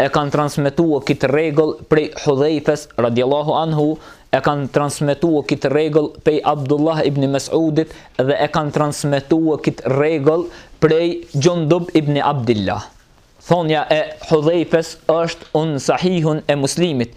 e kanë transmetuar këtë rregull prej Hudhejfes radiallahu anhu, e kanë transmetuar këtë rregull prej Abdullah ibn Mes'udit dhe e kanë transmetuar këtë rregull prej Xhundub ibn Abdilah. Thonja e Hudhejfes është në Sahihun e Muslimit,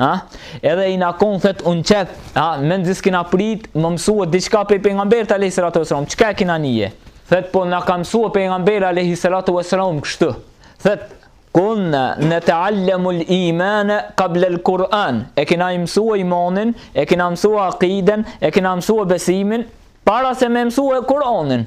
Ha? Edhe i na kon thët un çet, ha, mezi s'kina prit, me mësua diçka prej pejgamberit alayhis salatu wasallam, çka e kina nije? Thët po na ka mësua pejgamberi alayhis salatu wasallam kështu. Thët kunna neteallemu l'imane kable l'Kur'an e kina i mësua imanin e kina mësua akiden e kina mësua besimin para se me e mësua Kur'anin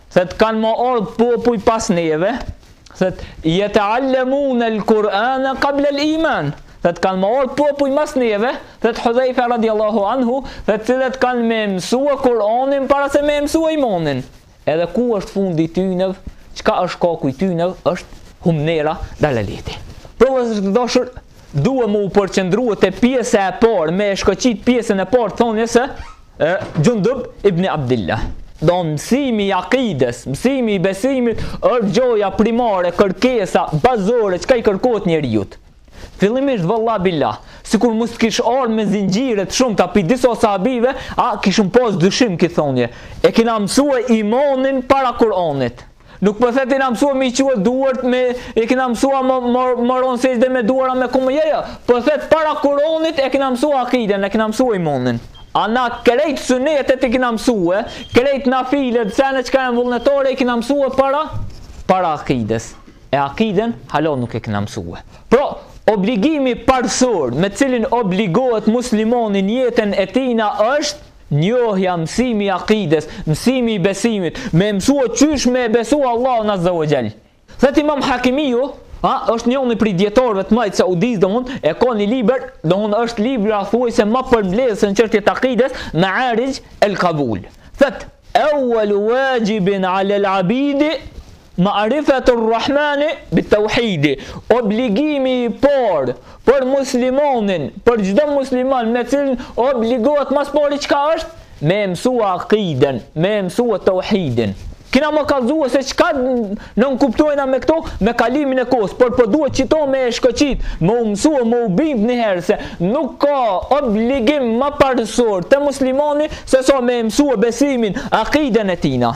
Thet kanë me ardh popuj pas neve, thet yata'allamuna al-Qur'ana qabla al-iman. Thet kanë me ardh popuj mas neve, thet Hudhaifa radiallahu anhu, thet cilët kanë me mësua Kur'anin para se me mësua imanin. Edhe ku është fundi i tynev? Çka është haku i tynev? Është humnera dalaleti. Pra vllazën t'dashur, duhet me u përqendrua te pjesa e parë, me e shkoqit pjesën e parë t'thonjes së Xhundub ibn Abdilah. Do mësimi i akides, mësimi i besimit është gjoja primare, kërkesa bazore çka i kërkohet njeriut. Fillimisht valla billah, sikur mos kish ardhur me zinxhire të shumta pi disa sahabive, a kishim pas dyshim n'këtë thonje. E kena mësuar imanin para Kur'anit. Nuk po thet e kena mësua me i çua duart me, e kena mësua me, me, me ron sexhde me duar a me kumë, jo, jo, po thet para Kuronit e kena mësua akiden, e kena mësua imanin. A na krejt sunetet i kena mësua, krejt nafilet, sene çka e vullnetore i kena mësua para, para akides. E akiden, hala nuk e kena mësua. Pra, obligimi parsor me cilin obligohet muslimoni n'jetën e tina është, Njohja, mësimi i akides, mësimi i besimit, me mësua qysh me besu Allahun Azza wa Jall. Thot Imam Hakimiu, a është njëri prej dietarëve të mëdhenj Saudis, domthon e ka një libër, domthon është libri thuajse më përmbledhës në çështje të akides, Ma'arij al-Qabul. Thot, "Awwal wajibin 'ala al-'abidi" Ma'rifatu Rrahmani bi Tauhidi, obligimi i parë për muslimonin, për çdo musliman me cilin obligohet ma s'pari çka është? Me e mësua akiden, me e mësua tauhidin. Kina me kallëzua se çka nënkuptojna me këto, me kalimin e kohës, por po duhet qito me e shkoqit, me u mësua, me u bind një herë, se nuk ka obligim më parësor te muslimoni, se sa me e mësua besimin, akiden e tina.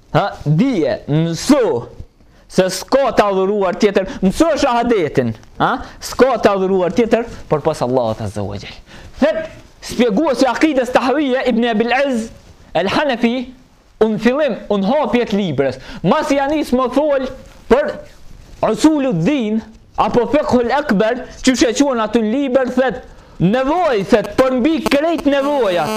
A, dije, mësu, se s'ka të adhuruar tjetër, mësue shahadetin, a, s'ka të adhuruar tjetër, përpos Allahut azze ve xhel. Thet, shpjeguesi i akides tahavije, Ibn Ebil Izz el Hanefi, në fillim, në hapje të librit, masi ia nis me fol, për usulud-din, apo fikhul ekber, qysh e quen atë në libër, thet, Nevojë, thet, për mbi krejt nevojat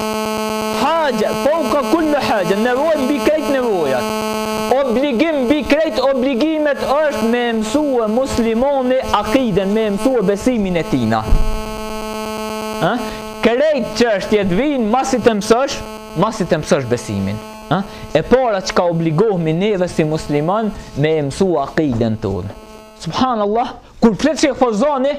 Haxhe, feuka kul-li haxhe Nevojë mbi krejt nevojat Obligim mbi krejt obligimet është me e mësue muslimoni akiden Me e mësue besimin e tina a? Krejt çka është tjetër vinë masi ta mësosh Masi ta mësosh besimin a? E para çka obligohmi neve si muslimon Me e mësu akiden tonë Subhanallah Kur flet Shejh Feuzani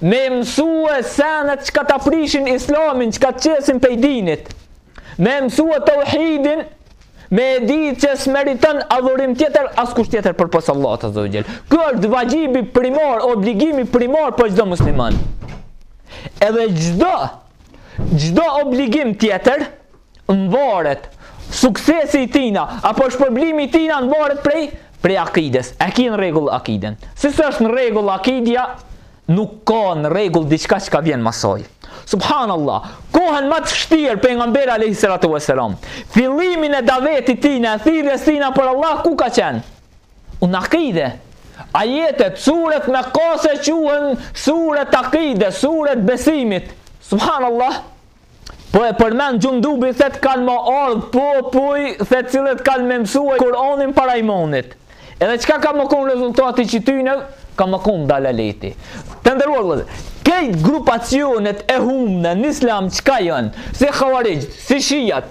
Me e mësue senet çka ta prishin islamin, çka të qesin pej dinit. Me e mësue teuhidin, me e di që s'meriton adhurim tjetër, askush tjetër përpos Allahut azze ve xhel. Kjo është vaxhibi primar, obligimi primar për çdo musliman. Edhe çdo, çdo obligim tjetër, nvaret suksesi i tina apo shpërblimi i tina nvaret prej prej akides. E ki në rregull akiden? Si s'është në rregull akidja, nuk ka në rregull diçka çka vjen mas saj. Subhanallah, kohën ma të vështirë pejgamberi alayhi salatu wasalam, fillimin e davetit tina, thirrjes tina për Allah ku ka qenë? Në akide. Ajetet, suret mekase quhen sure të akides, sure të besimit. Subhanallah. Po e përmend Xhundubi thet kanë me ardh popuj thet cilët kanë me mësu Kur'anin para imanit. Edhe çka ka me kon rezultati qëtyne ka me kon dalaleti. Të nderuar vëllezër, krejt grupacionet e humna në Islam çka janë? Si havarixhët, si shiat,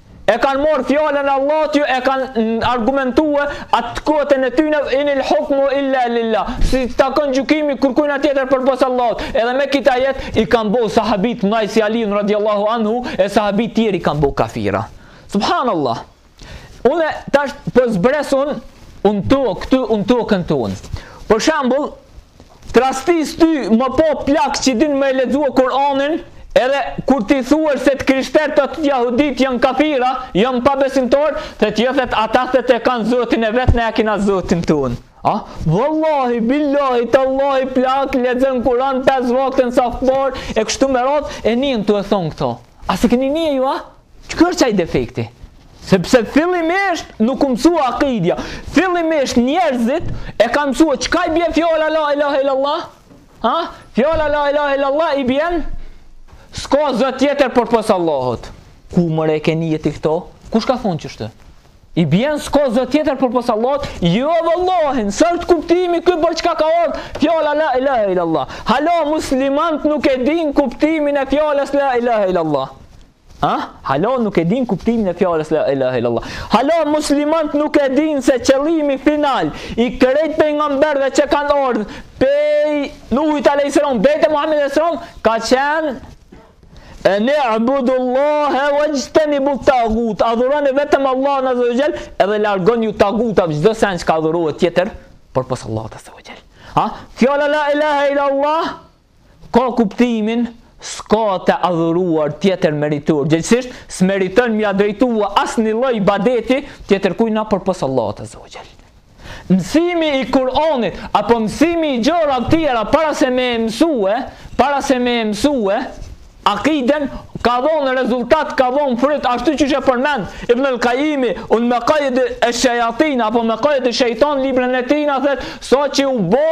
e kanë marrë fjalën e Allahut edhe e kanë argumentue atë kotën e tyne inil hukmu illa lillah s'i takon gjykimi kërkujna tjetër përpos Allahut edhe me këtë ajet i kanë bo sahabët, mas si Alinë radiallahu anhu e sahabët tjerë i kanë bo kafira subhanallah unë tash po zbresun në to këtu në tokën tonë për shembull T'rastis ty me pa plak që din me lexua Kur'anin edhe kur ti thua se të krishterët edhe jahuditë janë kafira janë pabesimtarë thet jo thet ata thet e kanë zotin e vet ne e kina zotin tonë a? Vallahi, billahi, tallahi plak lexon Kur'an 5 vakte n'saf t'parë e kështu me radhë e nin tu e thonë këto a s'e kini ni ju a? Çka është qaj defekti? Sepse fillimisht nuk u mësua akidja. Fillimisht njerëzit e kanë mësua çka i bje fjala la ilahe illallah? Ha? Fjala la ilahe illallah i bjen? S'ka zot tjetër përpos Allahut. Ku more e keni gjet këto? Kush ka thonë qështu i bjen s'ka zot tjetër përpos Allahut? Jo vallahin, s'është kuptimi këtë për çka ka ardh? Fjala la ilahe illallah. Hala muslimant nuk e din kuptimin e fjalës la ilahe illallah. Ha? Hala nuk e din kuptimin e fjalës la ilaha illallah. Hala muslimant nuk e din se qëllimi final i krejt pejgamberëve që kanë ardhur pej Nuhit alayhis salam deri te Muhamedi alayhis salam ka qenë eni'budullahe vexhtenibu tagut adhuroni vetëm Allahun azze ve xhel edhe largonju tagutave çdo sen çka adhurohet tjetër përpos Allahut azze ve xhel ha? fjala la ilaha illallah ka kuptimin s'ka të adhuruar tjetër meritor gjegjësisht s'meriton m'ia drejtua asnjë lloj ibadeti tjetërkujna përpos Allahut azze ve xhel mësimi i Kuranit apo mësimi i gjëra tjera para se me mësue para se me mësue akiden ka dhonë rezultat ka dhonë fryt ashtu qysh përmend Ibnul Kajimi në Mekaid esh-shejatin apo Mekaid esh-shejtan librin e tina thot saqë u bo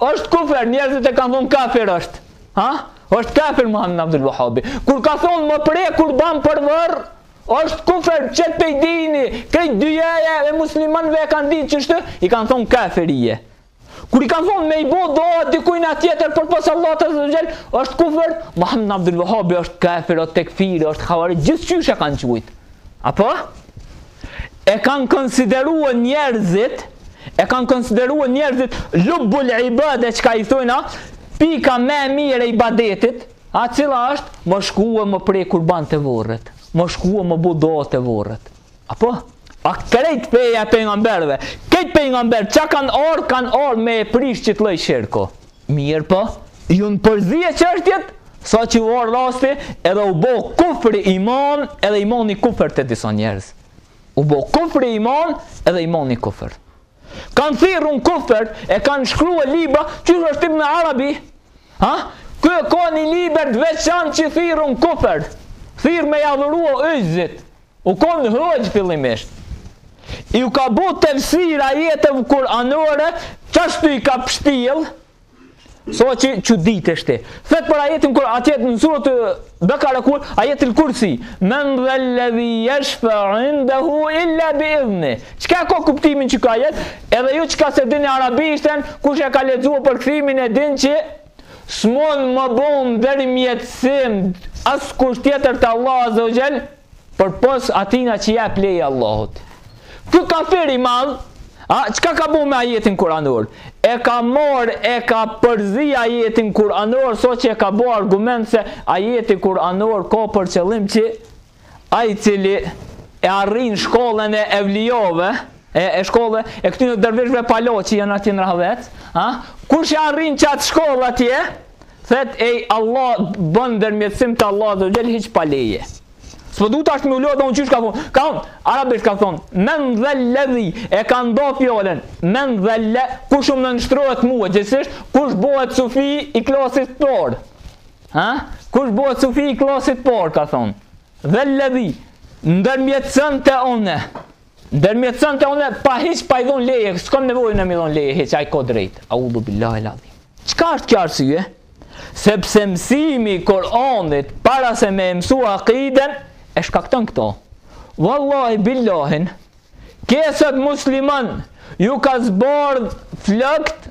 Është kufer, njerëzit e kanë thonë kafir është. Ha? Është kafir Muhammed Abdul Wahabi. Kur ka thonë me pre kurban për vorr, është kufer qetë pe dini, krejt dynjaja e muslimanëve e kanë ditë ç'është, i kanë thonë kafir je. Kur i kanë thonë me i bo dua dikujna tjetër përpos Allahut azze ve xhel, është kufer Muhammed Abdul Wahabi është kafir, është tekfiri, është havarixh, gjithqysh e kanë qujt. Apo? e kanë konsiderua njerëzit, e kanë konsiderua njerëzit, lubbul ibade, çka i thojna, pika më e mirë e ibadetit, a cila është, me shkua me pre kurban te vorret, me shkua me bo dua te vorret. Apo? A krejt feja e pejgamberve, krejt pejgambert, që kanë ardh, kanë ardh me e prish qët lloj shirku. Mirëpo, janë përzie çështjet, saqë u ardh rasti, edhe u bo kufri iman, edhe imani kufër te disa njerëz. U bo kufri iman, edhe imani kufër. Kanë thirr në kufër, e kanë shkrue libra, qysh është Ibn Arabi, ha? Ky ka një libër të veçan që thirr në kufër, thirr me i adhurua yjzit, U kon hoxhë fillimisht. Iu ka bo tefsir ajetëve kuranore, qashtu i ka pështjell, saqë çuditesh ti. Thot për ajetin kur atje në suretul Bekara kur ajetul kursi, men dha alladhi yashfa indahu illa bi idhni. Çka e ka kuptimin qeky ajet, edhe ju çka se dini arabishten, kush e ka lexuar përkthimin e din që S'mund me bo ndërmjetësim askush tjetër te Allah Azza wa Jall, përpos atina që jep leje Allahut. Ky kafir i madh, a çka ka bo me ajetin kuranor? E ka marr, e ka përzi ajetin kuranor, saqë e ka bo argument se ajeti kuranor ka për qëllim që Ai i cili e arrin shkallën e evlijave, e, e shkallë, e këtyne dervishve palo që janë aty në Rahovec, ha? kush e arrin qat shkallë atje, thet te Allah bën ndërmjetësim te Allah Azza wa Jall hiç pa leje. Së du të ashtë me ullohë dhe unë qysh ka thonë, ka unë, arabisht ka thonë, men dhel-ledhi, e ka nda fjalën, men dhel-le, kush um nënshtrohet mua, gjegjësisht, kush bohet sufi i klasit të parë. Ha? Kush bohet sufi i klasit parë, ka thonë. Dhel-ledhi, ndërmjetëson te une. Ndërmjetëson te une, pa hiç, pa i dhonë leje. S'ka nevojë me i dhonë leje, hiç, ai ka drejtë. Eudhu billahil adhim. Çka është kjo arsye? Sepse mësimi i Kuranit, para se me e msu akiden, e shkakton këto. Wallahi billahi, ka sot musliman, ju ka zbardh flokt,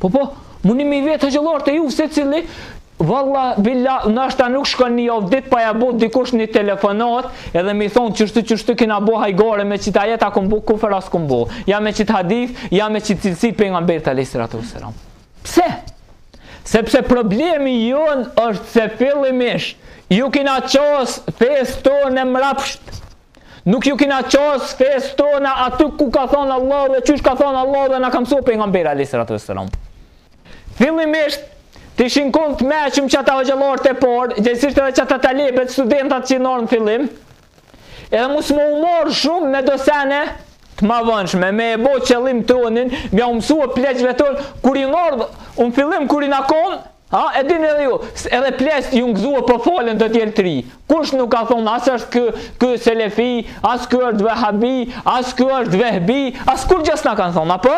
Po po, mundni me i vetë hoxhallarët ju secili, valla, billa, nashta nuk shkon një javë ditë pa ja bo dikush një telefonat edhe me i thonë qështu qështu kina bo hajgare me qit ajet a kom bo kufër a s'kom bo. Ja me qit hadith, ja me qit cilësi Pejgamberit alejhi salatu selam. Pse? Sepse problemi jonë është se fillimisht ju kina qasë fesë tonë mrapsht. Nuk ju kina qas fesë tonë aty ku ka thonë Allah dhe qysh ka thonë Allah dhe na ka mësu Pejgamberi alejhi salatu selam. Fillimisht, të ishin konë të meçëm qata hoxhallarët e parë, gjegjësisht edhe qata talebet, studentat që jena ardh në fillim, edhe mos me u marrë shumë me do sene të mavonshme, me e bo qëllim tonin, me jau mësu pleqve tonë, kur jena ardh, në fillim kur jena kon, A e dini edhe ju, edhe pleqt jon gëzu po falen do djelt ri. Kush nuk ka thonë, as është ky, ky selefi, as ky është vehabi, as ky është vehbi, as kurgja s'na kanë thonë, apo?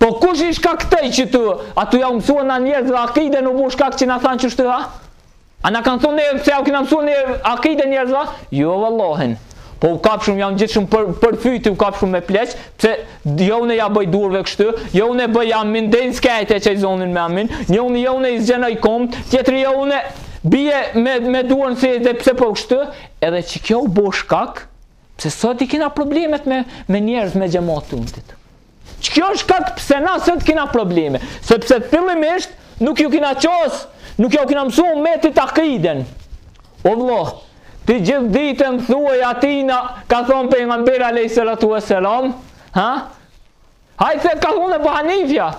Po kush ish shkak këtej që të, a tu jau mësu na njerëzve akiden u bo shkak që na thanë qështu ha? A na kanë thonë, se ja u kina mësu akiden njerëzve? Jo, vallahi. Po u kapshum, ja ngjitshum për, për fyti, u kapshum me pleq, pse jo unë ja bëj durve kështu, jo unë e bëj amin, deri në skaj e çoj zonin me amin, njoni, jo unë i zgjeroj komt, tjetri jo unë, bie me, me duar në sexhde pse po kështu, edhe qikjo u bo shkak, pse sot i kena problemet me, me njerëz me xhemat të undit. Kjo është shkak pse na sot kena probleme, sepse fillimisht nuk ju kena qas, nuk ju kena mësu umetit akiden. O vlla, ti gjithë ditën thuaj atina, ka thonë pejgamberi alejhi salatu ue selam, ha? Aj thotë ka thonë Ebu Hanifja,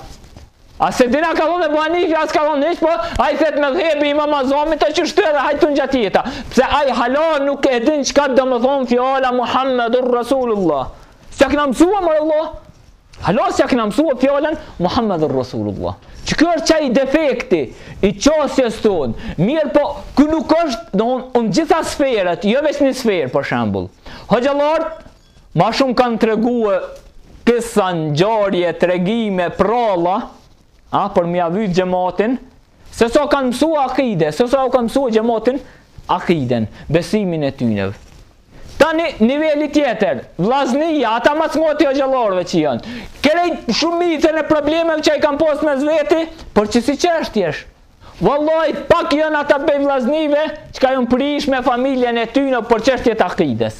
a se din a ka thonë Ebu Hanifja, a s'e ka thonë hiç, po aj thotë medhhebi imam Azamit, a qështu edhe aj të në gjatë jeta, pse aj hala nuk e din qka don me thonë fjala Muhammedur Rasulullah. S'ja kena mësua more vlla? Hala s'ja kena mësua fjalën Muhammedun Rasulullah. Qeky është qaj defekti i qasjes tonë. Mirëpo, kjo nuk është, në gjitha sferët, jo veç një sferë, për shambull. Hoxhallartë, ma shumë kanë tregue kisa, ngjarje, tregime, pralla, a, për me afru xhematin, Sesa kanë mësu akide, sesa u kanë mësu xhematin akiden, besimin e tyneve. Tani niveli tjetër, vllaznia, ata mas hoxhallarve që janë, krejt shumicën e problemeve që i kanë pasë mes veti, për qësi çështjesh. Vallahi, pak janë ata pej vllaznive, që janë prish me familjen e tyne për çështje të akides.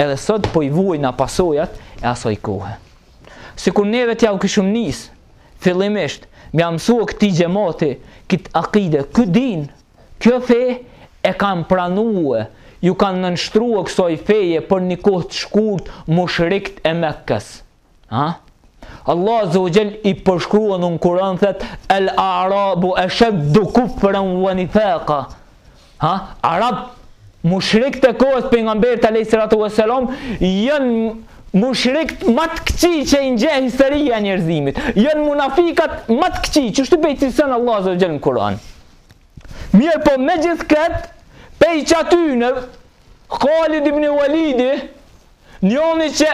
Edhe sot po i vuajna pasojat e asoj kohe. Sikur neve t'jau kishum nis, fillimisht, me ja mësua këtij xhemati, këtë akide, këtë din, kjo fe e kanë pranue, ju kanë nënshtrua kësoj feje për një kohë të shkurt mushrikt e Mekës. Ha? Allah Azza wa Jall i përshkruan në Kur'an thot el arabu ashaddu kufran wa nifaqa. Ha? Arab mushrik të kohës pejgamberit alayhi salatu wa salam janë mushrik më të këqij që i njeh historia e njerëzimit. Janë munafikat më të këqij, qështu i cilëson Allah Azza wa Jall në Kur'an. Mirëpo me gjithë këtë, pej qatyne, Khalid ibn Walidi, Njoni qe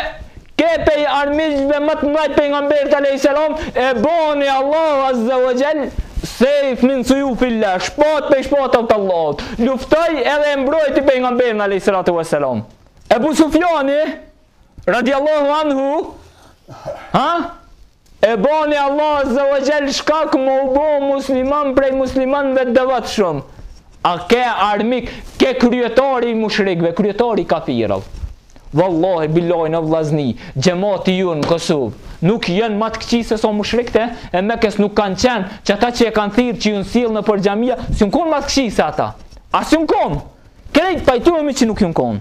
ke pej armiqve më të mëdhej të pejgamberit alejhi selam e boni Allahu azza wa jall sejf min sujufillah shpat pej shpatave të Allahut luftoi edhe e mbrojti pejgamberin alejhi salatu wa salam Ebu Sufjani radiallahu anhu ha E boni Allah azza wa jall shkak me u bo musliman prej muslimanëve të devotshëm. A ke armik, ke kryetari i mushrikëve, kryetari i kafirëve. Wallahi billahi vllazni, xhamati jonë në Kosovë, nuk janë më të këqij se sa mushrikët e Mekës nuk kanë qenë, qata që e kanë thirr që jon sjell nëpër xhamia, s'jon kanë më të këqij se ata. A s'jon kanë. Krejt pajtohemi që nuk jon kanë.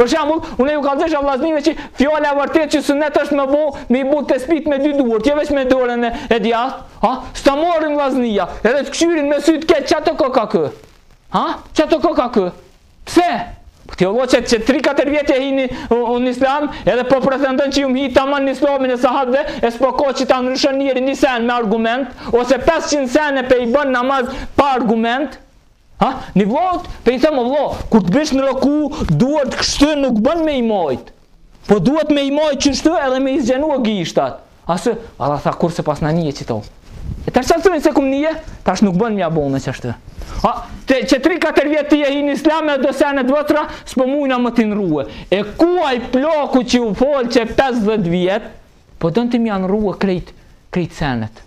Për shembull, unë ju kallëzoj sha vllaznive që fjala e vërtetë që sunet është me bo, me i bo tespih me dy duart, jo vetëm me dorën e, e djathtë, ha? S'ta marrin vllaznia, edhe të kshyrin me sy t'keq çato ka ka kë. Ha? Çato ka ka kë. Pse? Po ti Allah që që 3-4 vjetë je hi në islam edhe po pretendon që jom hi taman në islamin e sahabve e s'po ka që ta ndryshon njeri një sen me argument ose 500 sene pe i bën namaz pa argument Ha, një vllat, pe i thom vlla, kur të bish në ruku, duart kështu nuk bën me i majt. Po duhet me i majt qështu edhe me i zgjanue gishtat. Asë, valla tha kurrë s'e pasna nie qeto. E tërë qatë thurin s'e kum nie, tash nuk bën me bo qështu. Ha, ti, që 3-4 vjetë ti je hi në islam e do sene t'vjetra, s'po mujna me t'i ndrrue. E ku aj plaku që u fal që 50 vjetë, Po don ti me ja ndrrue krejt krejt senet.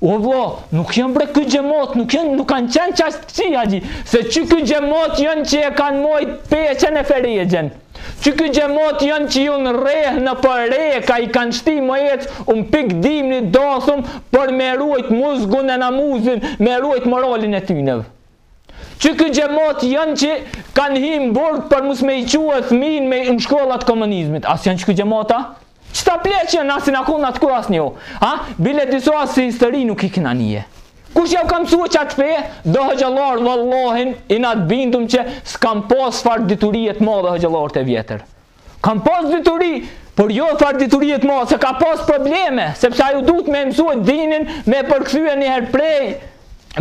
O vlla, nuk jan bre ky xhamat, nuk jan nuk kanë qenë qaq t'kqi haxhi, se qyky xhamat janë që e kanë majt peçen e ferexhen. Qyky xhamat janë që jan rreh, nëpër reka i kanë shti me ec, n'pik dimni dathun për me ruajt muzgun e namuzin, me ruajt moralin e tynev. Qeky xhemat janë që kanë hi në burg për mos me i çue thmin me në shkolla t'komunizmit. A s'janë qeky xhemat a? Qeta pleq janë asin akun në atë kur as njo. Ha? Bile disa asi histori nuk i kina nie. Kush jau ka msue qatë fe? Do hoxhallarë vallahi jena të bindun që s'kan pas farë diturie t'madhe hoxhallarët e vjetër. Kan pas dituri, por jo far diturie t'madhe, se ka pas probleme, sepse ai u duhet me mësue dinin, me përkthye njëherë prej,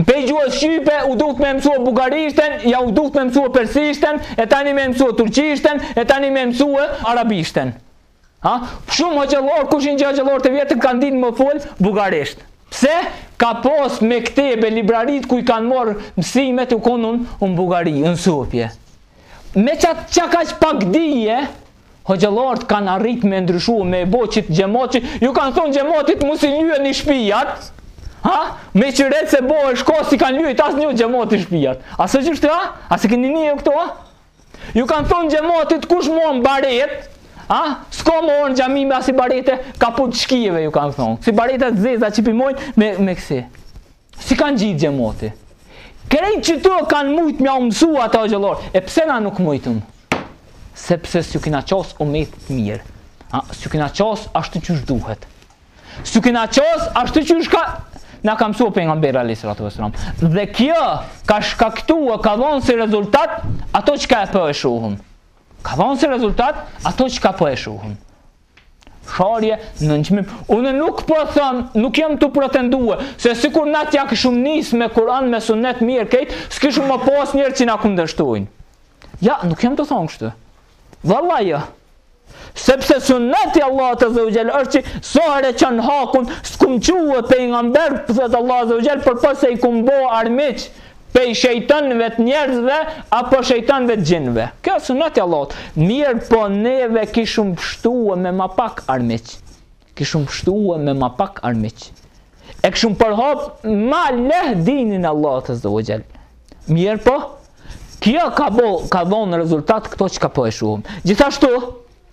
pe gjuhë shqype, u duhet me mësue bugarishten, ja u duhet me mësue persishten, e tani me mësue turqishten, e tani me mësue arabishten. Ha? Shumë hoxhallarë, kush i njeh hoxhallarë të vjetër kanë dit me folë bugarisht. Pse ka pas mektebe, librarit ku i kanë marrë mësimet u konën n'Bugari, n'Sofje. Me qatë qa kaq pak dije, hoxhallarët kanë arrit me ndryshu, me e bo qit xhemat, ju kanë thonë xhematit mos i lyni shpijat, ha? Me qereç se bo e shko, s'i kanë lye, asnjë xhemati shpijat. A s'o qeshtu, ha? A s'e keni nie këto, ha? Ju kanë thonë xhematit kush man baret, ha? S'ka me ardh në xhami me asi barete, kapuç t'shkijeve, ju kanë thonë. Si barete të zeza që p'i majnë, me, me kësi. S'i kanë qit xhemati. Krejt qeto e kanë mujt me jau mësu ata hoxhallarë. E pse na nuk mujtëm? Sepse s'ju kina qas me të mirë. S'ju kina qas ashtu qysh duhet. S'ju kina qas ashtu qysh ka... Na ka mësu Pejgamberi alejhi salatu ves-selam. Dhe kjo ka shkaktu e ka dhonë si rezultat ato çka po e shohëm. Ka dhonë si rezultat ato çka po e shohëm. Sharje, nënçmim. Unë nuk po thom, nuk jam tu pretendue, se sikur na t'ja kishum nisë me Kur'an, me sunet mirë krejt, s'kishum me pas njerëz që na kundërshtojnë. Jo, nuk jam tu thonë kështu. Valla jo. Sepse suneti i Allahut azze ve xhel, është që sa herë çon hakun, s'kum çue pejgamber, po thet Allahu azze ve xhel, përpos se i kum bo armiq, pej shejtanëve të njerëzve apo shejtanëve të xhinëve. Kjo është sunet i Allahut. Mirpo neve kishum pshtue me ma pak armiq. Kishum pshtue me ma pak armiq. E kishum përhap ma leh dinin e Allahut azze ve xhel. Mirpo kjo ka bo, ka dhënë rezultat këto çka po e shohum. Gjithashtu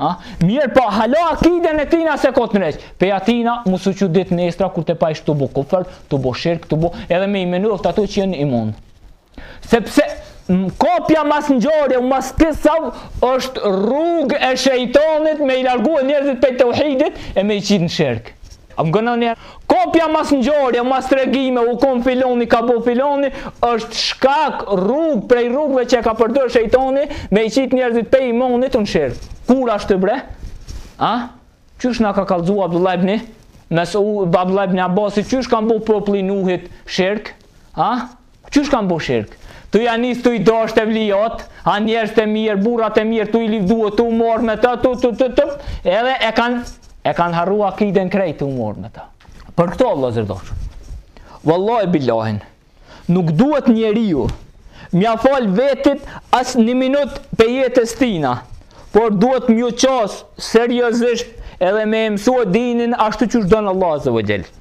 A? Mirëpo, hala akiden e tina s'e ka të nreq. Pej atina, mos u çudit nesra, kur te pajsh tu bo kufër, tu bo shirk, tu bo, edhe me i menue ato që jenë iman. Sepse, kapja mas ngjarjev, mas kisav, është rrugë e shejtonit me i largue njerëzit pej teuhidit e me i qitë në shirk. A më ngon njeri kapja mas ngjarjev mas tregimev u kon filoni ka bo filoni është shkak rrug prej rrugëve që ka përdor shejtani me i qit njerëzit pe imanit në shirk kur ashtu bre a qysh na ka kallzu Abdullah ibn Mesu Abdullah ibn Abbas qysh kanë bo populli i Nuhit shirk a Qysh kanë bo shirk? Tu ja nis tu i dasht evlijat, a njerëz të mirë, burra të mirë, tu i livdue, tu u marr me ta, tu tu tu tu, edhe e kanë e kanë harrua akiden krejt tu u marr me ta. Për këto vllazër t'dasht. Vallahi billahi. Nuk duhet njeriu mja fal vetit as një minut pe jetës tina. Por duhet mju qas seriozisht edhe me mësua dinin ashtu qysh don Allahu azze ve xhel.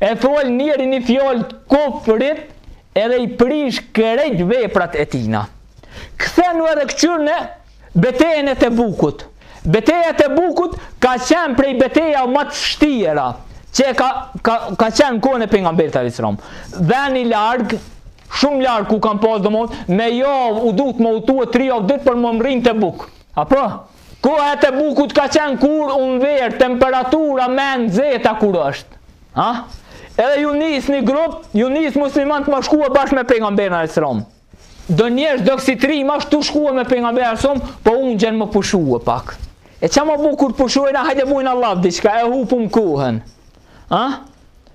E fol njeri një fjalë t'kufrit edhe i prish krejt veprat e tina. Këthenu edhe këqyrne betejën e Tebukut. Beteja e Tebukut ka qenë prej betejav ma t'vshtira që ka, ka, ka qenë kohën e pejgamberit alejhi selam. Veni larg, shumë largë ku kanë pas domethonë, me javë u duhet me udhtue tri javë ditë për me mrri n'Tebuk. Apo? Koha e Tebukut ka qenë kur u n'verë, temperatura ma e nxehta kur është. Ha? Edhe u nis një grup, u nis muslimanët me shkue bashkë me pejgamberin alejhi selam. Do njerëz do kësi trima ashtu shkuen me pejgamberin alejhi selam, po ungjen me pushue pak. E ça me bo kur pushuajna, hajde bojna llaf diçka, e hupum kohën. Ha?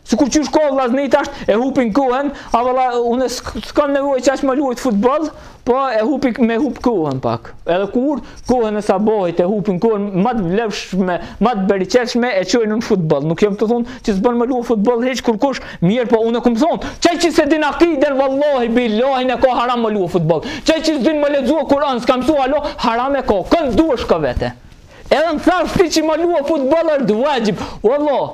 Sikur qysh ka vllazni tash e hupin kohen, a valla unë s'kam nevoj çashtë me luajt futbol, po e hupi me hup kohen pak. Edhe kur kohen e sabahit e hupin kohen më të vlefshme, më të beriqetshme e çojnë në futbol. Nuk jam tu thonë që s'bën me luajt futbol hiç kurkush, mirëpo unë e kumë thonë. Qaj që s'e din akiden vallahi, billahi e ka haram me luajt futbol. Qaj që s'din me lexua Kuran, s'ka msu hala, haram e ka, kënd duesh shka vete. Edhe në thashtë që me luajt futbol është vaxhib, vallahi.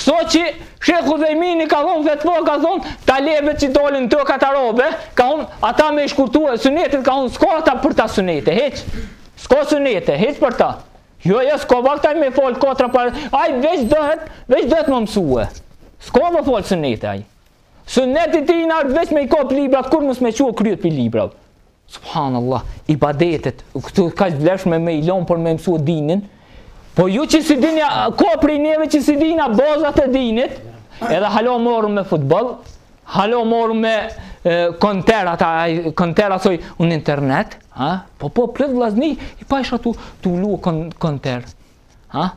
Sot që Shejh Uthejmini ka dhonë fetva, ka thonë talebet që dolin te ka tarabe, ka thonë ata me i shkurtue sunetet, ka thonë s'ka ata për ta sunete, hiç, s'ka sunete, hiç për ta. Jo, jo, s'ka vakt aj me falë katra për, aj veç duhet, veç duhet me mësue, s'ka me falë sunete aj. Sunetet t'i i nartë veç me i kap librat, kurrë mos me çua kryet prej librave. Subhanallah, ibadetet, këto kaq të vlefshme me i lon për me mësua dinin, po ju që s'i dini, ka prej neve që s'i dina bazat e dinit, edhe hala morrem me futbol, hala morrem me konter, ata konter asoj un internet, ha? po po, plot vllazni, i pajsha tu, tu lu konter, Ha?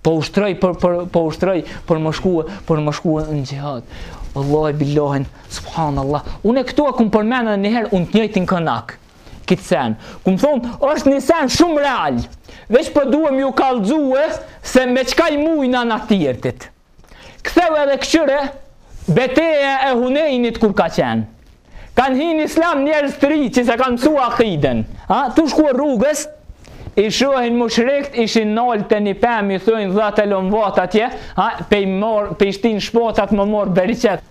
Po ushtroj për për po ushtroj për me shkue, për me shkue në xhihad. Vallahi billahi subhanallah. Unë këtu e kum përmend edhe një herë un të njëjtin konak. Kit sen. Kum thon, është një sen shumë real. Veç po du me ju kallxue se me çka i mujna na tjertit. Ktheu edhe këqyre beteja e Hunejnit kur ka qenë. Kanë hi në islam njerëz të ri që s'e kanë mësu akiden. Ha? Tu shku rrugës, i shohin mushrikt, ishin nalë te një pemë, i thujnë dhatul enuat atje, ha? Pe i morr, pe i shtin shpatat me morë beriqet.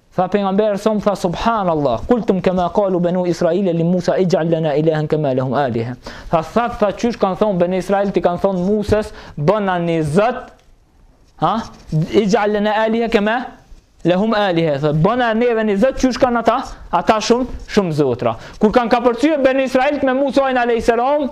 Tha pejgamberi sa tha subhanallahu kultum kama qalu banu israil li musa ij'al lana ilahan kama lahum aliha. Tha tha tha çysh kan thon ben israil ti kan thon muses bëna ni zot ha ij'al lana aliha kama lahum aliha. Tha bëna neve ni zot çysh kan ata ata shum shum zotra. Kur kan kapërcyer ben israil me musa in alayhis salam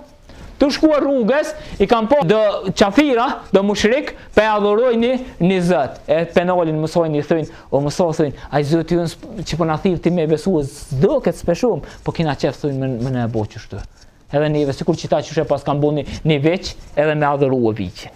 Tu shkuar rrugës, i kan pa do qafira, do mushrik, pe adhurojn një, një zot. E pe nalin Musain e thojn, o Musa thojn, ai zoti jonë që po na thirr ti me besu, s'doket s'pe shohum, po kina qef thojn me, me na e bo qështu. Edhe neve, sikur qëta qysh e paskan bo një, një viç, edhe me adhurue viçin.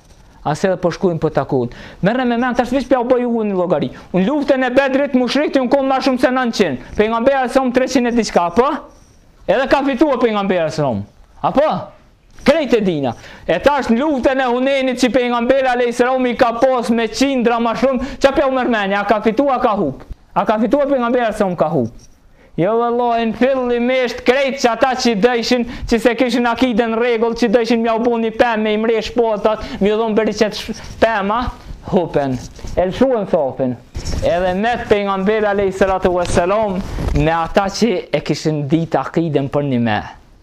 Ase edhe po shkojmë po takohen. Merre me menë, tash veç pja u bëj unë një llogari. Un luftën e Bedrit, mushrikt jonë konë ma shumë se 900. Pejgamberi alejhi selam 300 e diçka, apo? Edhe ka fitua pejgamberi alejhi selam. Apo? Krejt e dina. E tash në luftën e Hunejnit që pejgamberi alejhi selam i ka pos me qindra ma shumë, që pja u merr menja, a ka fitua, a ka hupë. A ka fitua pejgamberi alejhi selam, ka hupë. Jo vallahi në fillimisht krejt qata që dëshin që s'e kishin akiden në rregull që dëshin mja u bo një pemë me i vjerr shpotat mju dhonë beriqet pema hupen e lëshuen thopin edhe met pejgamberi alejhi salatu ve selam me ata që e kishin dit akiden por ni me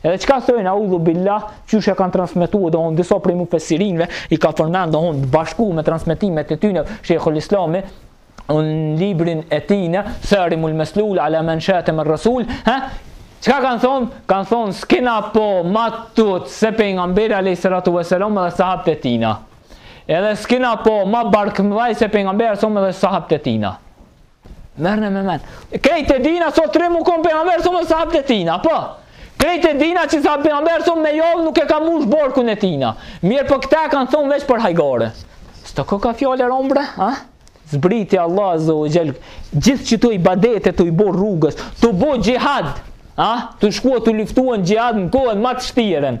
Edhe çka thonë audhu billah, qysh e kanë transmetuar dohon disa prej mufesirinëve, i ka përmend dohon bashku me transmetimet e tyre, Sheikhul Islami në librin e tij, Sarimul Maslul ala man shatamar rasul, ha? Çka kanë thonë? Kanë thonë s'kena po ma tut se pejgamberi alayhi salatu wasalam dhe sahabët e tij. Edhe s'kena po ma barkmëdhaj se pejgamberi alayhi salam dhe sahabët e tij. Merrne me men. Krejt e dina sa trim u kon pejgamberi alayhi salam me sahabët e tina, po. Krejt e dina që sa herë pejgamberi alayhi salam me javë nuk e ka mush barkun e tina. Mirëpo këta kanë thonë veç për hajgare. Së ko ka fjalë e rombre, a? Zbriti Allahu azza ve xhel. Gjithë qato ibadete tu i bo rrugës, tu bo xhihad, a? Tu shkue tu luftue n'xhihad në kohën ma të shtirën.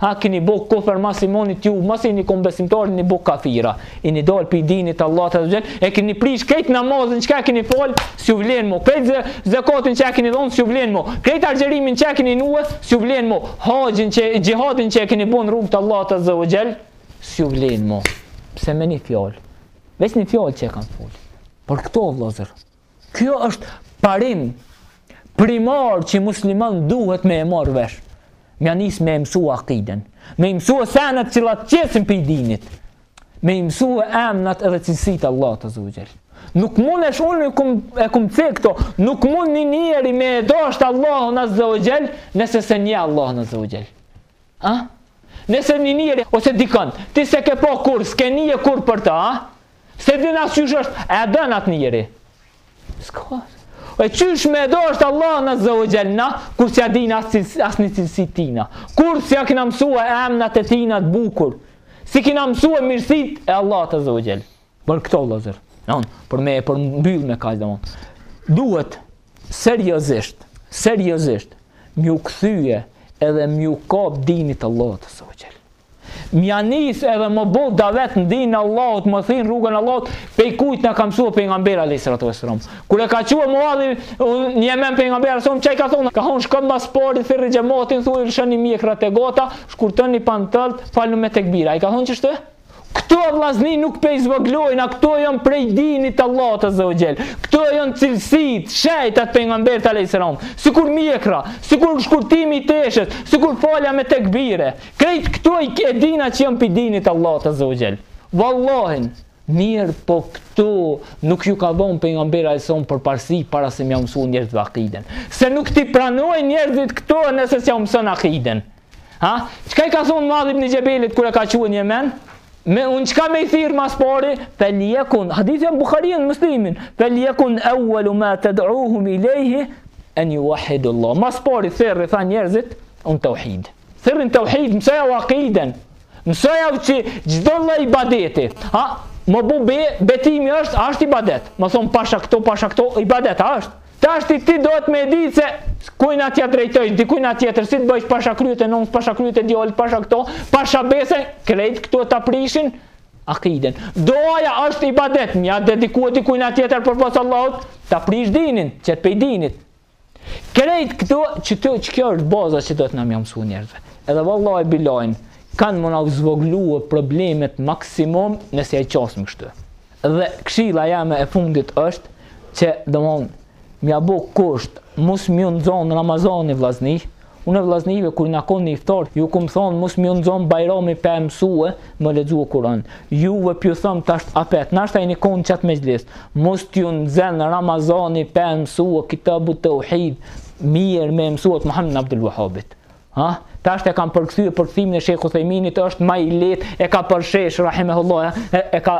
A kini bo kufër mas imanit ju masi jeni kon besimtarë jeni bo kafira jeni dal pi dinit të Allahut azza xhel e kini prish krejt namazin çka kini fal s'ju vlen mo krejt ze, zekatin çka kini dhon s'ju vlen mo krejt agjërimin çka kini nue s'ju vlen mo haxhin që xhihadin që kini bo n'rrugë të Allahut azza xhel s'ju vlen mo pse me një fjalë veç një fjalë që kanë fol por këto vëllazër Kjo është parim primar që muslimani duhet me e marrë vesh. M'ja nisë me mësu akiden. Me i mësue senet t'cilat qesin pi dinit. Me i mësue emnat edhe cilësitë e Allahut azza ve xhel. Nuk mund e shumë e kum, e kum cek këto. Nuk mund një njeri me e dashtë Allahun azza ve xhel nëse s'e njeh Allahun azza ve xhel. A? Nëse një njeri ose dikon, ti s'e ke po kurrë, s'ke nie kurrë për ta, a? S'e din as qysh është, a e don atë njeri? S'ka. E qysh me e dashtë Allahun azza ve xhel na, kur s'ja dim as, as një cilësi t'tina. Kur s'ja kina mësue emnat e tina të bukur. S'i kina mësue mirësitë e Allahut azza ve xhel. Për këto vllazër. Nënë, për me e përmbyll me kaq dhe mund. Duhet, seriosisht, seriosisht, m'ju kthye edhe m'ju kap dinit t'Allahut azza ve xhel. M'ja nis edhe me bo davet në din t'Allahut, me thirr n'rrugën e Allahut, pej kujt na ka mësue pejgamberi alayhi salatu wasalam. Kur e ka çue Muadhin n'Jemen pejgamberi alayhis salam, çka i ka thonë, ka thonë shko ma s'pari, thirre xhematin, thuju lëshoni mjekrrat e gata, shkurtoni pantollët, falnu me tekbira. I ka thonë qështu? Këto vllazni nuk po i zvogëlojmë, a këto janë prej dinit të Allahut azza ve xhel. Këto janë cilësitë, shejat e pejgamberit alayhis salam. Sikur mjekra, sikur shkurtimi i teshës, sikur falja me tekbire. Krejt këto i ke dina që janë prej dinit t'Allahut azze ve xhel. Vallahi, mirëpo këto nuk ju ka dhonë Pejgamberi alejhi selam përparësi para se m'ja mësu njerëzve akiden. Se nuk t'i pranojnë njerëzit këto nëse s'ja mëson akiden. Ha? Çka i ka thonë Muadh ibn Xhebelit kur e ka çu n'Jemen? Me thonë çka me i thirr ma s'pari? Feljekun, hadithi n'Buhari e n'Muslim, feljekun euelu ma ted'uhum ilejhi, en juehhidu Allah. Ma s'pari thirri, tha njerëzit, n'teuhid. Thirri n'teuhid, mësojau akiden, mësojau që çdo lloj ibadeti. Ha, me bo be, betimi është, është ibadet. Me thonë pasha këto, pasha këto, ibadet është. Tash ti duhet me dit se kujna t'ja drejtojn, dikujna tjetër, si t'bëjsh pasha kryet e nënës, pasha kryet e djalit, pasha këto, pasha besën, krejt këto ta prishin akiden. Duaja është ibadet, m'ja dediku dikujna tjetër përpos Allahut, ta prish dinin, t'qet pej dinit. Krejt këto që të që kjo është baza që duhet na m'ja mësu njerëzve. Edhe vallahi bilahi, kanë me na u zvoglu problemet maksimum nëse ja qasmi kështu. Dhe këshilla jeme e fundit është që domethon m'ja bo kusht, mos me na zonë Ramazani vllazni, Unë vllaznive kur jena kon në iftar, ju kum thon mos me na zon Bajrami pa mësue, me lexue Kur'an. Juve p'ju thom tash apet, nashta jeni kon n'çat mexhlis, mos t'ju nxen Ramazani pa mësue Kitabut Teuhid, mirë me mësue të Muhamed ibn Abdul Wahabit. Ha? Tash e kan përkthy përkthimin e Shejh Uthejminit, është më i lehtë, e ka përshesh rahimehullah, e, e ka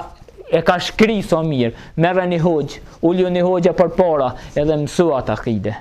e ka shkri sa so mirë. Merreni hoxh, uluni hoxha përpara, edhe mësoni akiden.